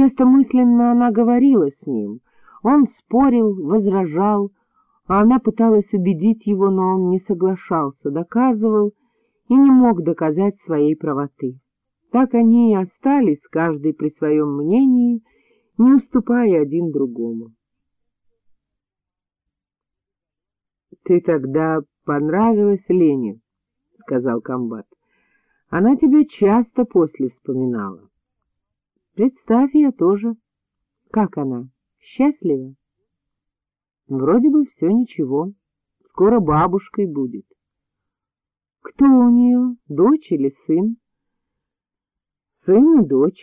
Часто мысленно она говорила с ним, он спорил, возражал, а она пыталась убедить его, но он не соглашался, доказывал и не мог доказать своей правоты. Так они и остались, каждый при своем мнении, не уступая один другому. — Ты тогда понравилась Лене, — сказал комбат. — Она тебе часто после вспоминала. — Представь, я тоже. Как она? Счастлива? — Вроде бы все ничего. Скоро бабушкой будет. — Кто у нее, дочь или сын? — Сын и дочь.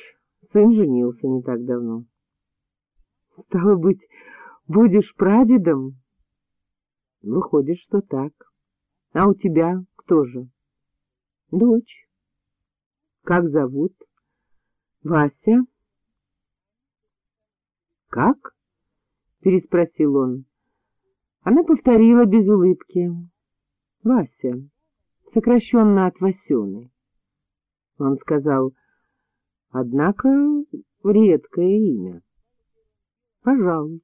Сын женился не так давно. — Стало быть, будешь прадедом? — Выходит, что так. — А у тебя кто же? — Дочь. — Как зовут? — Вася. — Как? — переспросил он. Она повторила без улыбки. — Вася, сокращенно от Васены. Он сказал, — однако редкое имя. — Пожалуй.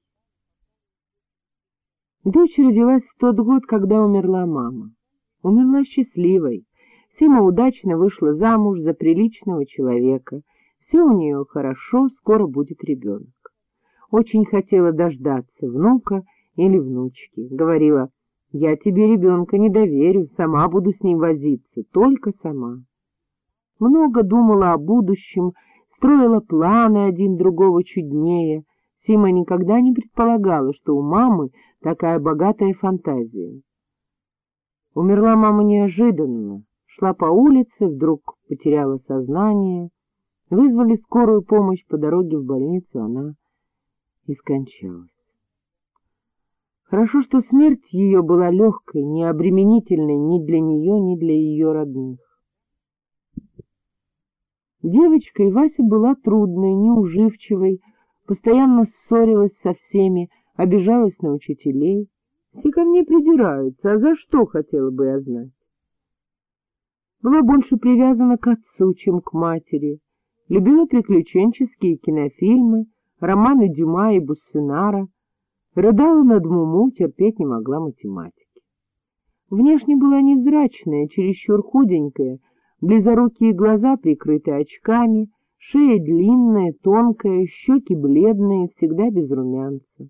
Дочь родилась в тот год, когда умерла мама. Умерла счастливой. Сима удачно вышла замуж за приличного человека. Все у нее хорошо, скоро будет ребенок. Очень хотела дождаться внука или внучки. Говорила, я тебе ребенка не доверю, сама буду с ним возиться, только сама. Много думала о будущем, строила планы один другого чуднее. Сима никогда не предполагала, что у мамы такая богатая фантазия. Умерла мама неожиданно, шла по улице, вдруг потеряла сознание, вызвали скорую помощь по дороге в больницу, она и скончалась. Хорошо, что смерть ее была легкой, не обременительной ни для нее, ни для ее родных. Девочкой Вася была трудной, неуживчивой, постоянно ссорилась со всеми, обижалась на учителей. Все ко мне придираются, а за что, хотела бы я знать. Была больше привязана к отцу, чем к матери, любила приключенческие кинофильмы, романы Дюма и Буссенара, рыдала над Муму, терпеть не могла математики. Внешне была невзрачная, чересчур худенькая, близорукие глаза прикрыты очками, шея длинная, тонкая, щеки бледные, всегда без румянца.